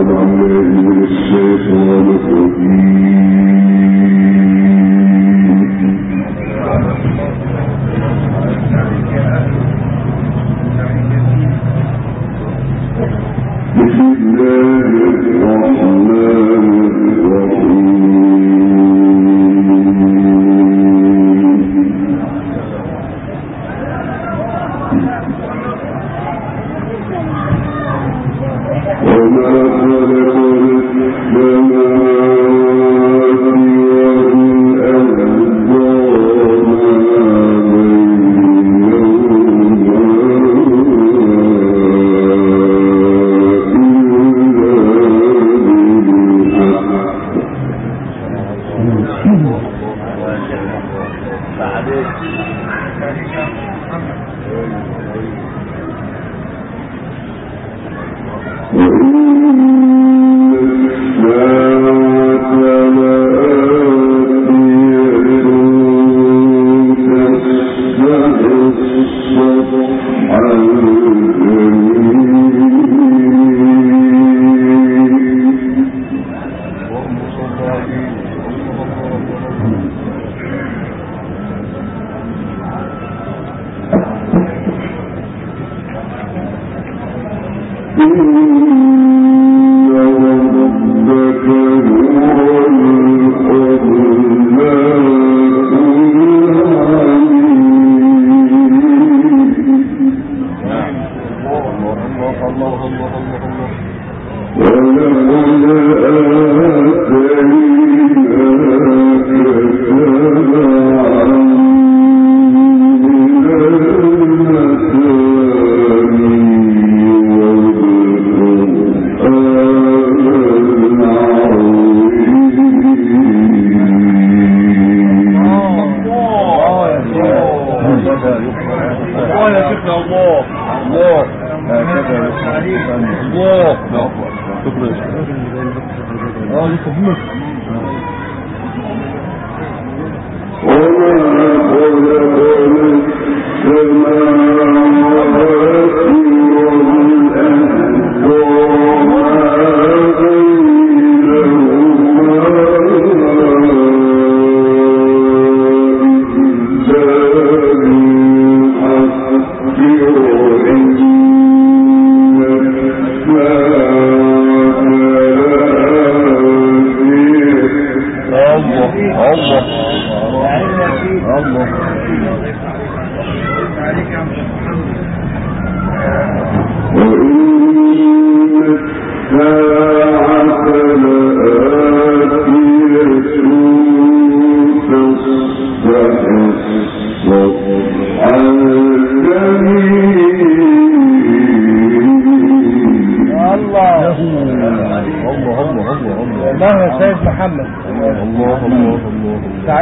وَلَا مَنْ يَهْدِي الشَّيْطَانُ فَقِيمٌ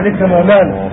عليك مولانا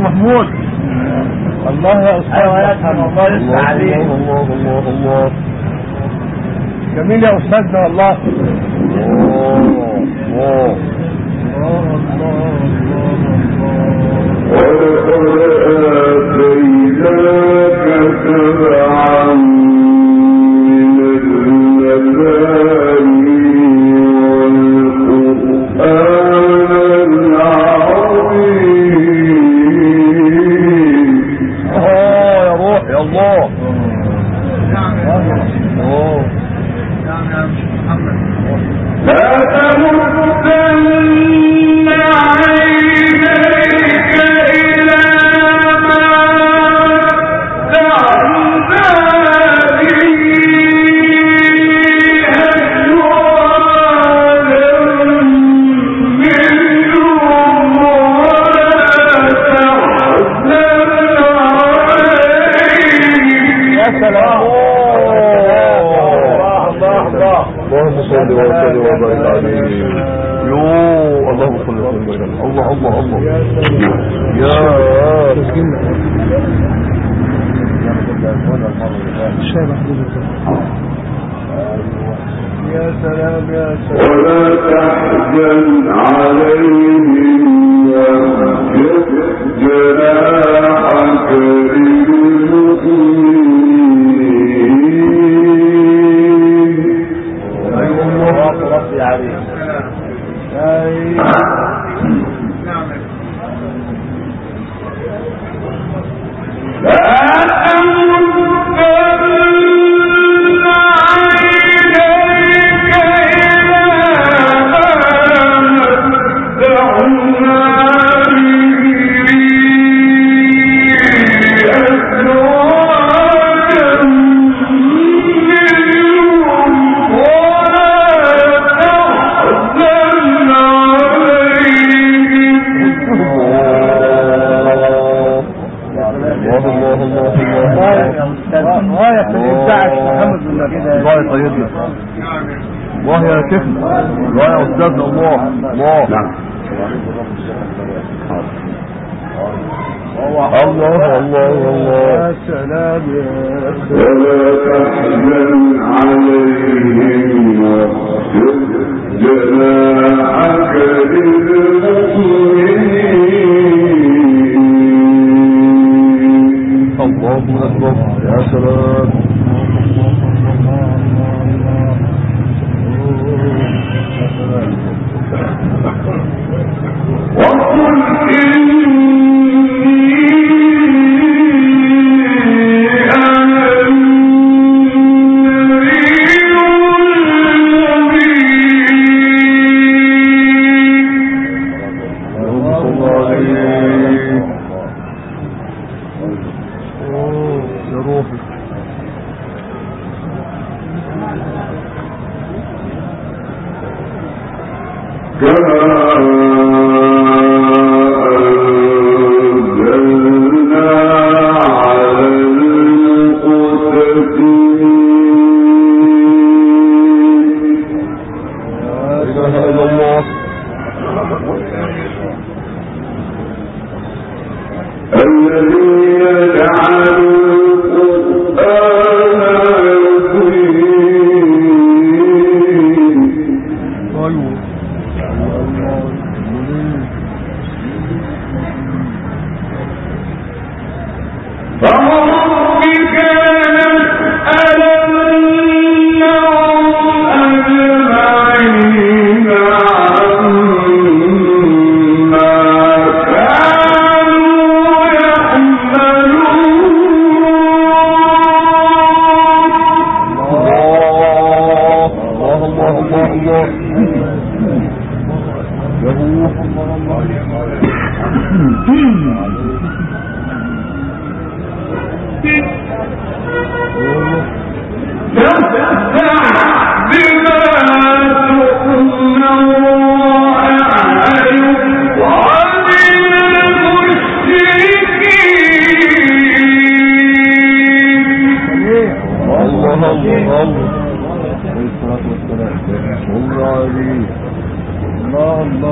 محمود. الله يا استاذ الله. يسمع عليك الله الله الله الله. الله. الله الله الطفل لا يا أستاذنا الله الله نعم الله الله الله سلام يا سلام عليهم واخفض جناحك إلى الله اللہ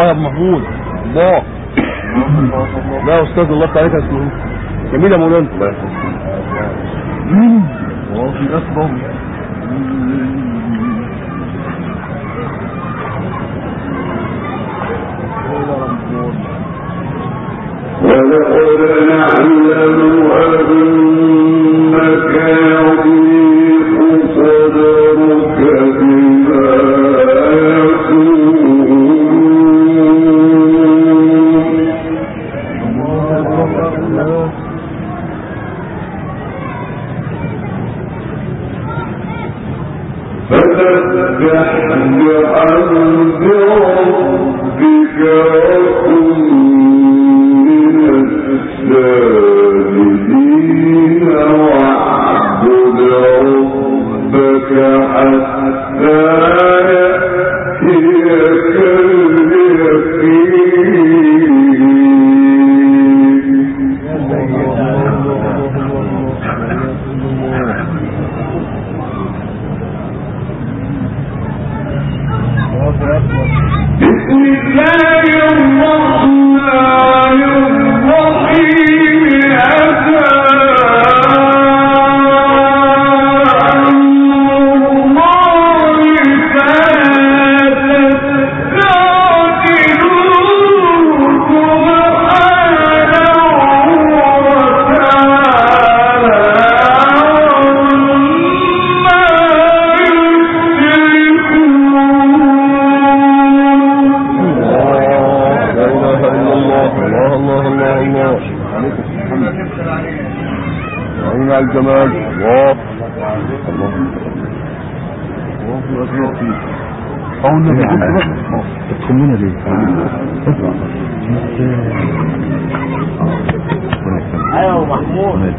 غاية محمود. الله لا استاذ الله تعالى اسمه. جميل يا مولانا. ولقد نعلم أنك ايوه محمود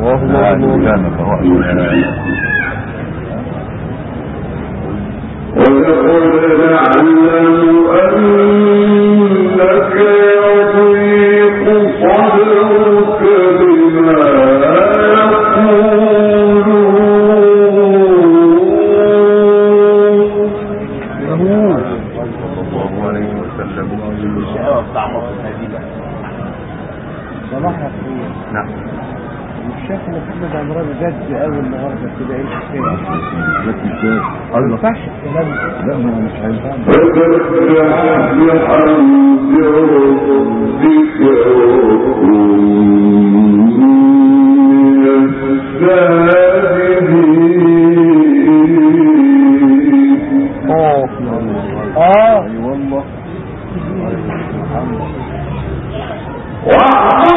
ما هو ما هو ينفعش لا ما مش هينفع اه اه اي والله واعبد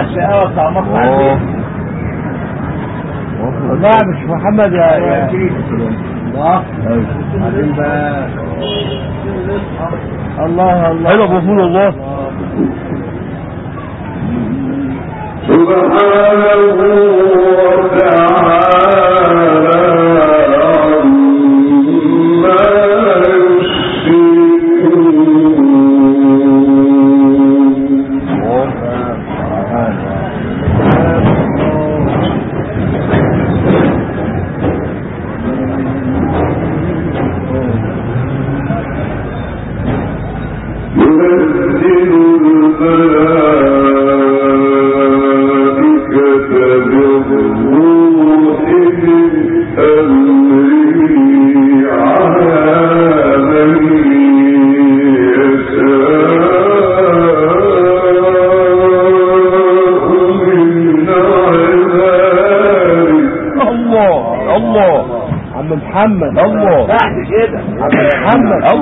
الشقاوة بتاع مصر اه لا مش محمد يا يا الله الله الله محمود الله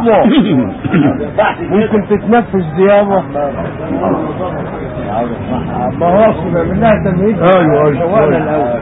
الله ممكن تتنفس زيادة ما هو كده منها تمهيد ايوه ايوه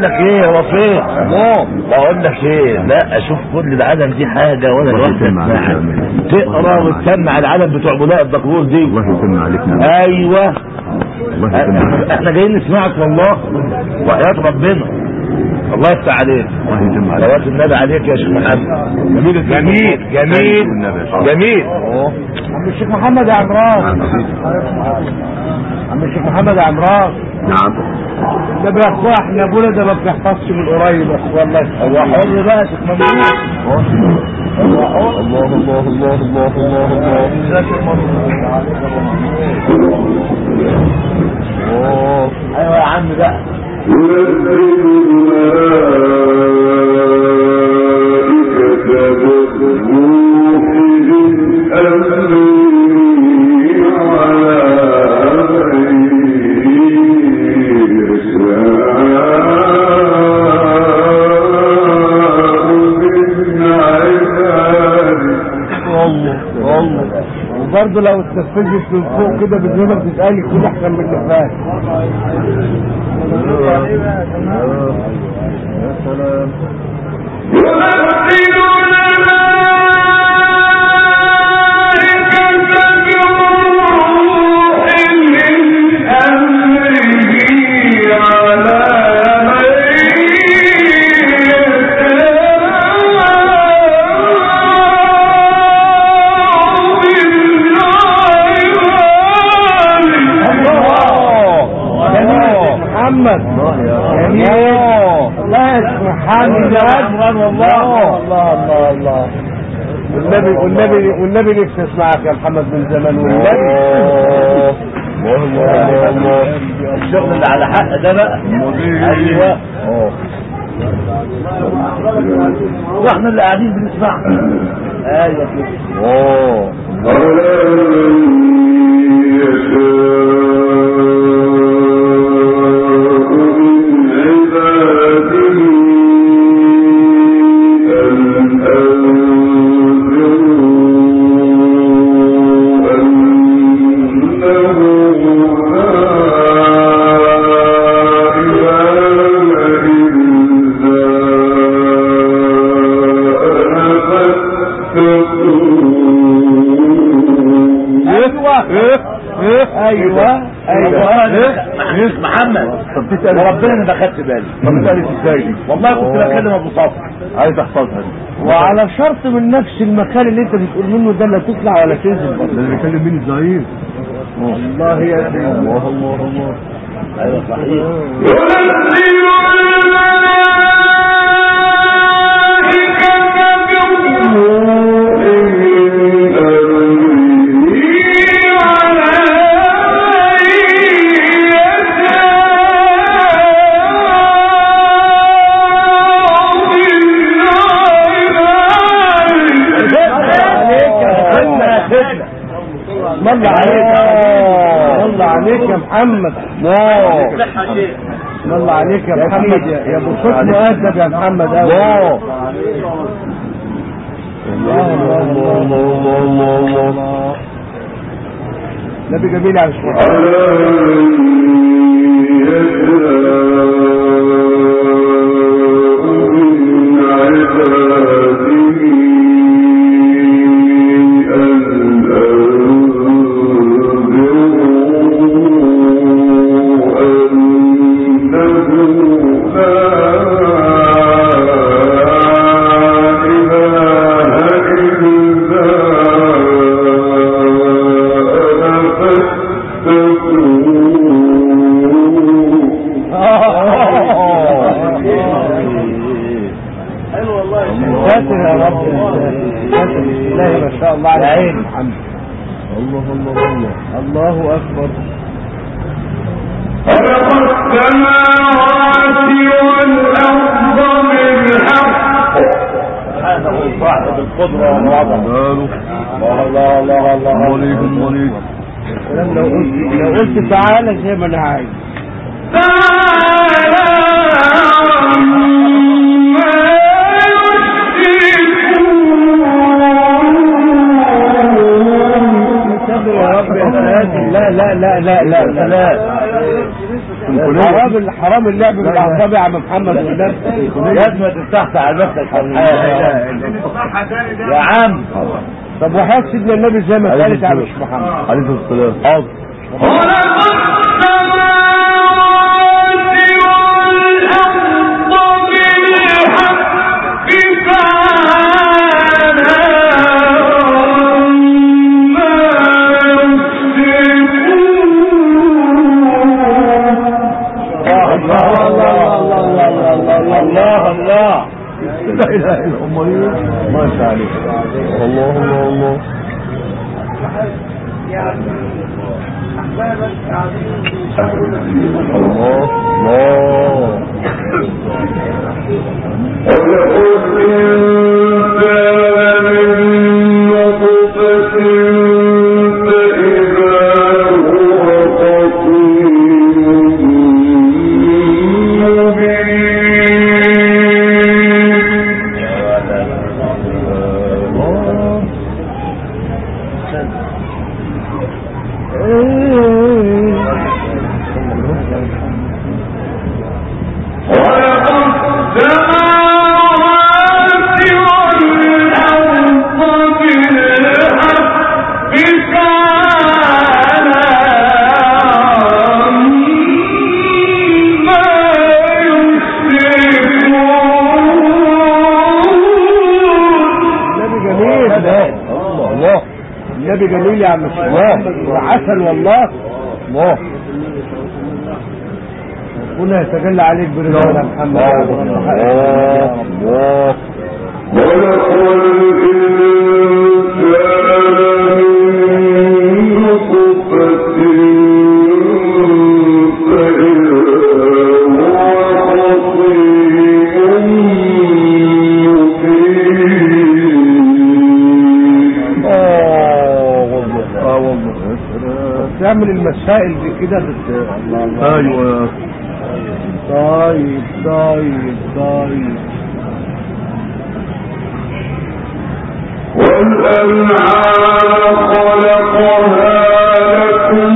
بقول لك ايه هو فين الله بقول لك ايه لا اشوف كل العالم دي حاجه وانا اسمعها أمين. تقرا وتسمع العالم بتوع بناء الدكرور دي. الله يسمع عليك. نعم ايوه احنا جايين نسمعك والله. وحياة ربنا. الله يفتح عليك. صلوات النبي عليك يا شيخ محمد. جميل. جميل. جميل. جميل. عم الشيخ محمد يا عمران عم الشيخ محمد يا عمران نعم. ده اخويا احنا ابونا ده ما بنحفظش من قريب يا اخويا الله هو حر بقى شيخ ممنوع الله الله الله الله الله الله ايوه يا عم بقى. وبرضه لو اتنفذت من فوق كده بدونك تتقالي كل احسن من اللي فات يا سلام ينزل والنبي والنبي نفسي اسمعك يا محمد من زمان والنبي. الله الله الله الشغل اللي على حق ده بقى. ايوه اه واحنا اللي قاعدين بنسمع. ايوه كده اه ايوه ايوه ايوه. محمد طب وربنا انا ما خدت بالي. طب ازاي والله كنت بكلم ابو صفر عايز احفظها دي وعلى شرط من نفس المكان اللي انت بتقول منه ده لا تطلع ولا تنزل. اللي بيكلم مين الزعيم. والله يا سيدي الله الله الله. ايوه صحيح. الله عليك الله عليك يا محمد. الله عليك يا محمد يا ابو صوت مؤدب يا محمد. الله الله الله الله الله الله نبي جميل يا شيخ رب يا ساتر لا لا لا لا لا لا حرام الحرام اللعب بالاعصاب يا عم محمد لازم تفتح على نفسك يا عم طب وحياة سيدنا النبي زي ما قالت مش محمد عليه الصلاة والسلام النبي جميل يا عم محمد وعسل والله. الله ربنا يتجلى عليك برضا يا محمد الله الله تعمل المسائل دي كده بت... الله الله ايوه طيب طيب. طيب والأنعام خلقها لكم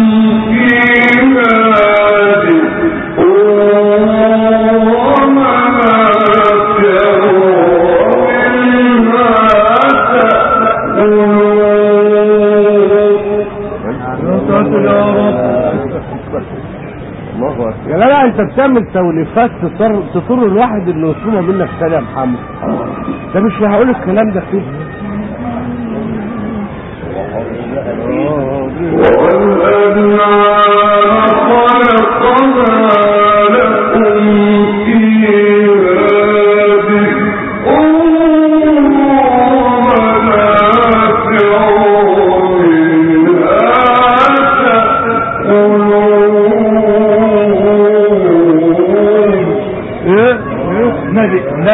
فيها يا جدع انت بتعمل توليفات تضطر تضر الواحد انه يطلبها منك تاني يا محمد ده مش هقول الكلام ده كده والأنعام خلقها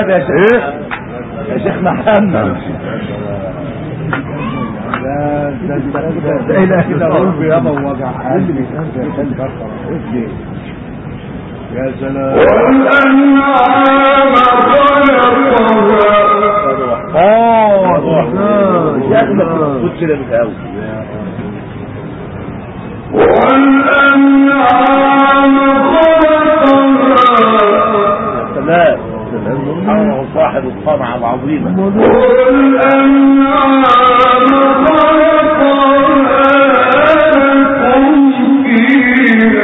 نبي يا شيخ يا شيخ محمد لا الله. قلبي يا سلام والأنعام خلقها اه خلقها سلام. سبحانه صاحب الصنعة العظيمة. والأنعام خلقها لكم فيها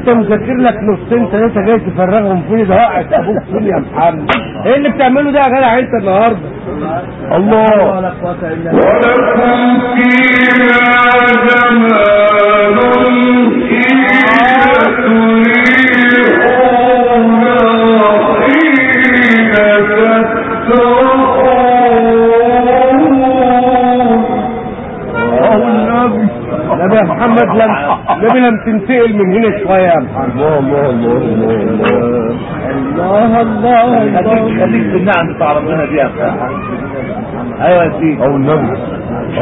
انت مذاكر لك نصين ثلاثه جاي تفرغهم فين ده وقعت ابوك فين يا محمد ايه اللي بتعمله ده يا جدع انت النهارده الله ولكم فيها جمال محمد لم لم تنتقل من هنا شويه يا محمد الله الله الله الله الله. الله خليك خليك في النعم بتاع ربنا دي يا أخي. ايوه يا سيدي او النبي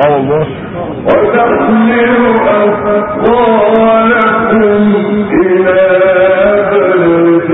اه والله وتحمل أثقالكم إلى بلد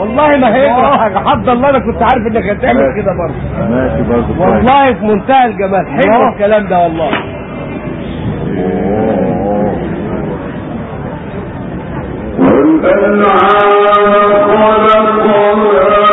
والله ما هيجرى حد الله انا كنت عارف انك هتعمل كده برضه ماشي برضه والله في منتهى الجمال حلو الكلام ده والله والأنعام خلقها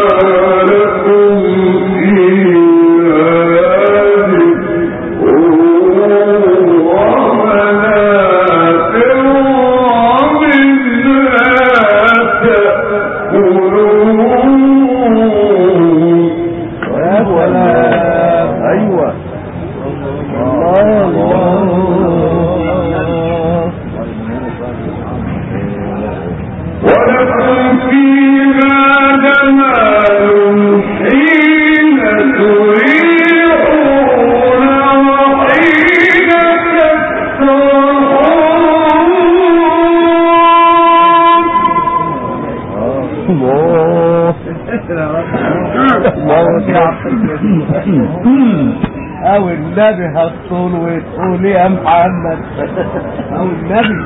او النبي هتطول وتقول يا محمد او النبي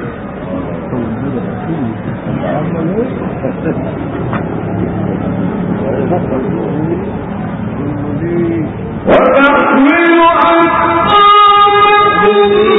وتحمل أثقالكم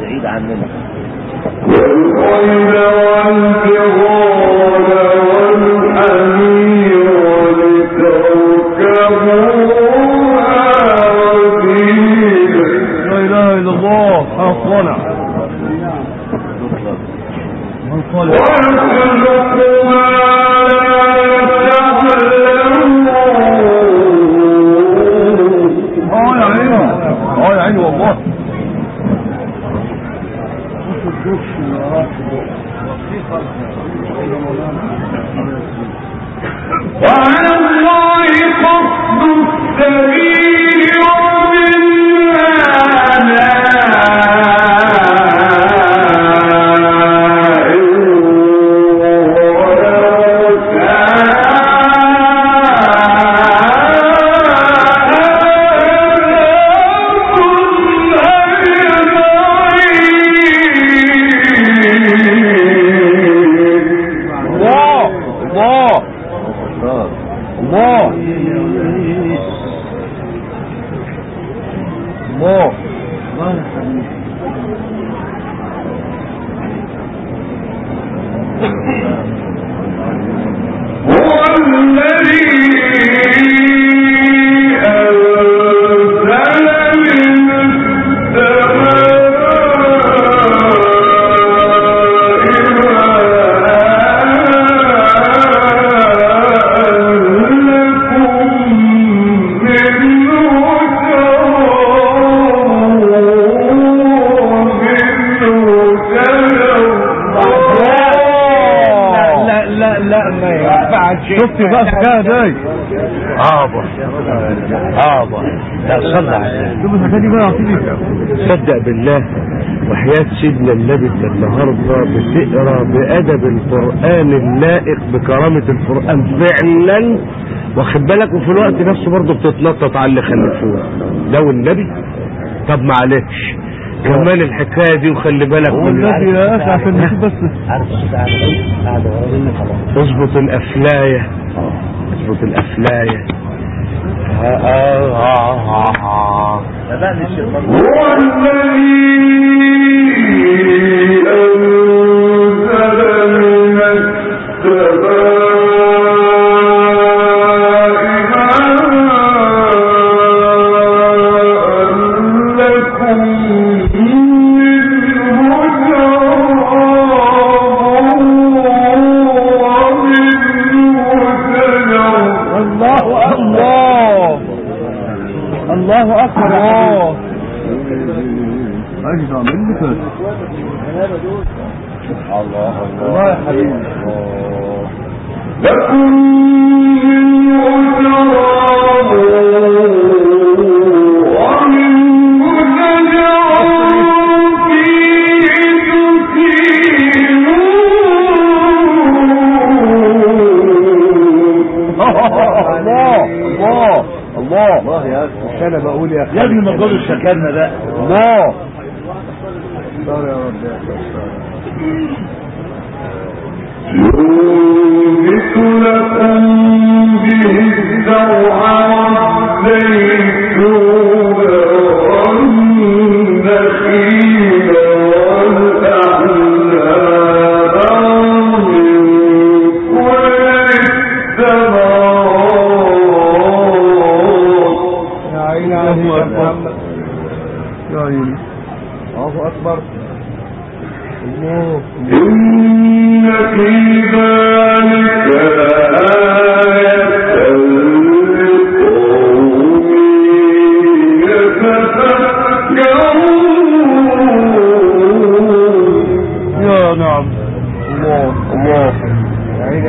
بعيد عننا والخيل والبغال والحسن ينفعش شفت بقى الحكايه دي عابر عابر لا صلى عليه صدق بالله وحياة سيدنا النبي انت النهارده بتقرا بأدب القرآن اللائق بكرامة القرآن۔ فعلا واخد بالك وفي الوقت نفسه برضه بتتنطط على اللي خلفوه لو النبي طب معلش۔ كمان الحكاية دي وخلي بالك من الذي يا اخي عشان نشوف بس. اظبط اظبط آه. بدأنا الشيخ برضه هو الذي يا يا ابني ما تقولش يتفكرون يا نعم الله الله يا عيني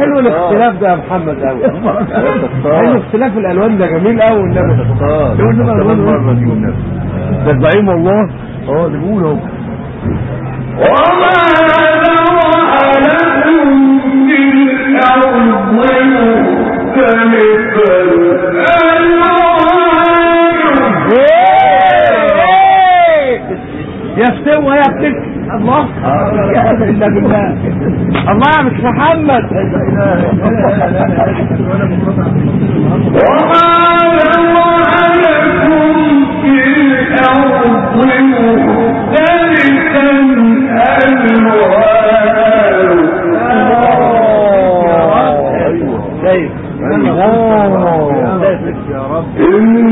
حلو الاختلاف ده يا محمد قوي حلو اختلاف الالوان ده جميل قوي النبي والنبي ده الزعيم والله اه اللي بيقول اهو وما ذرأ لكم الله الله مش محمد وما ذرأ لكم في الأرض مختلفا ألوانه شايف إن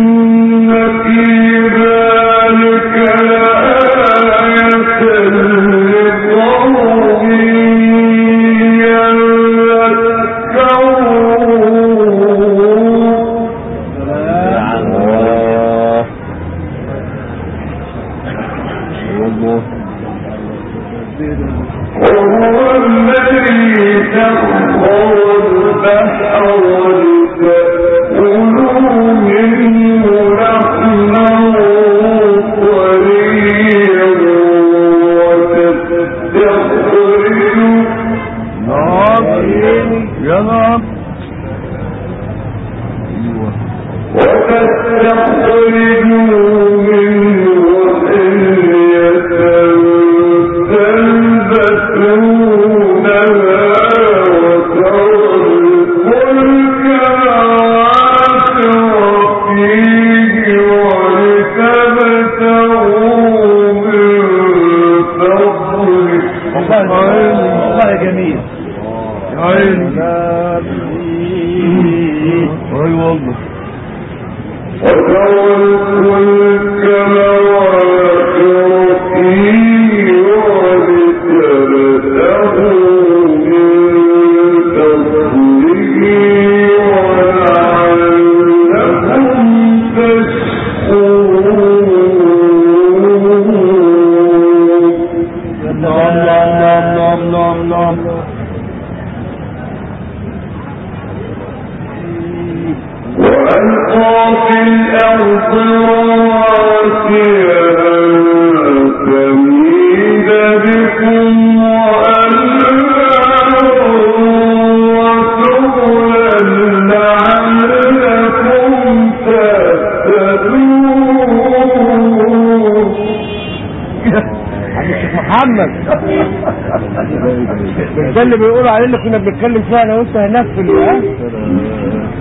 اللي بيقولوا عليه اللي كنا بنتكلم فيها انا وانت هناك في ال- ها؟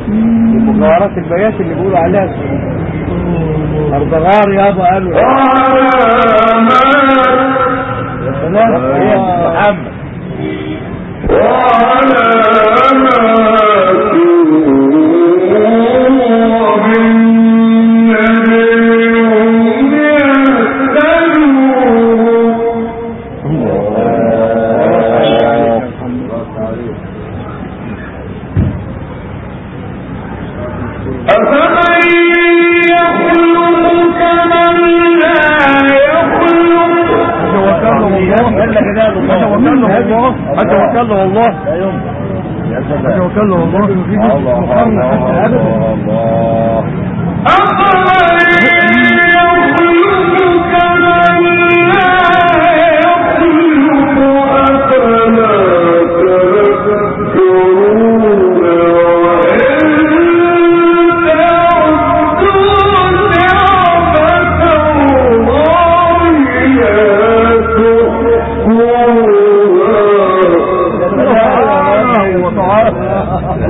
المجوهرات البيات اللي بيقولوا عليها اردغار يابا قالوا يا سلام محمد قال لك ده توكلنا والله توكلنا لا يخلق كمن لا يخلق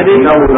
العظيم صب الله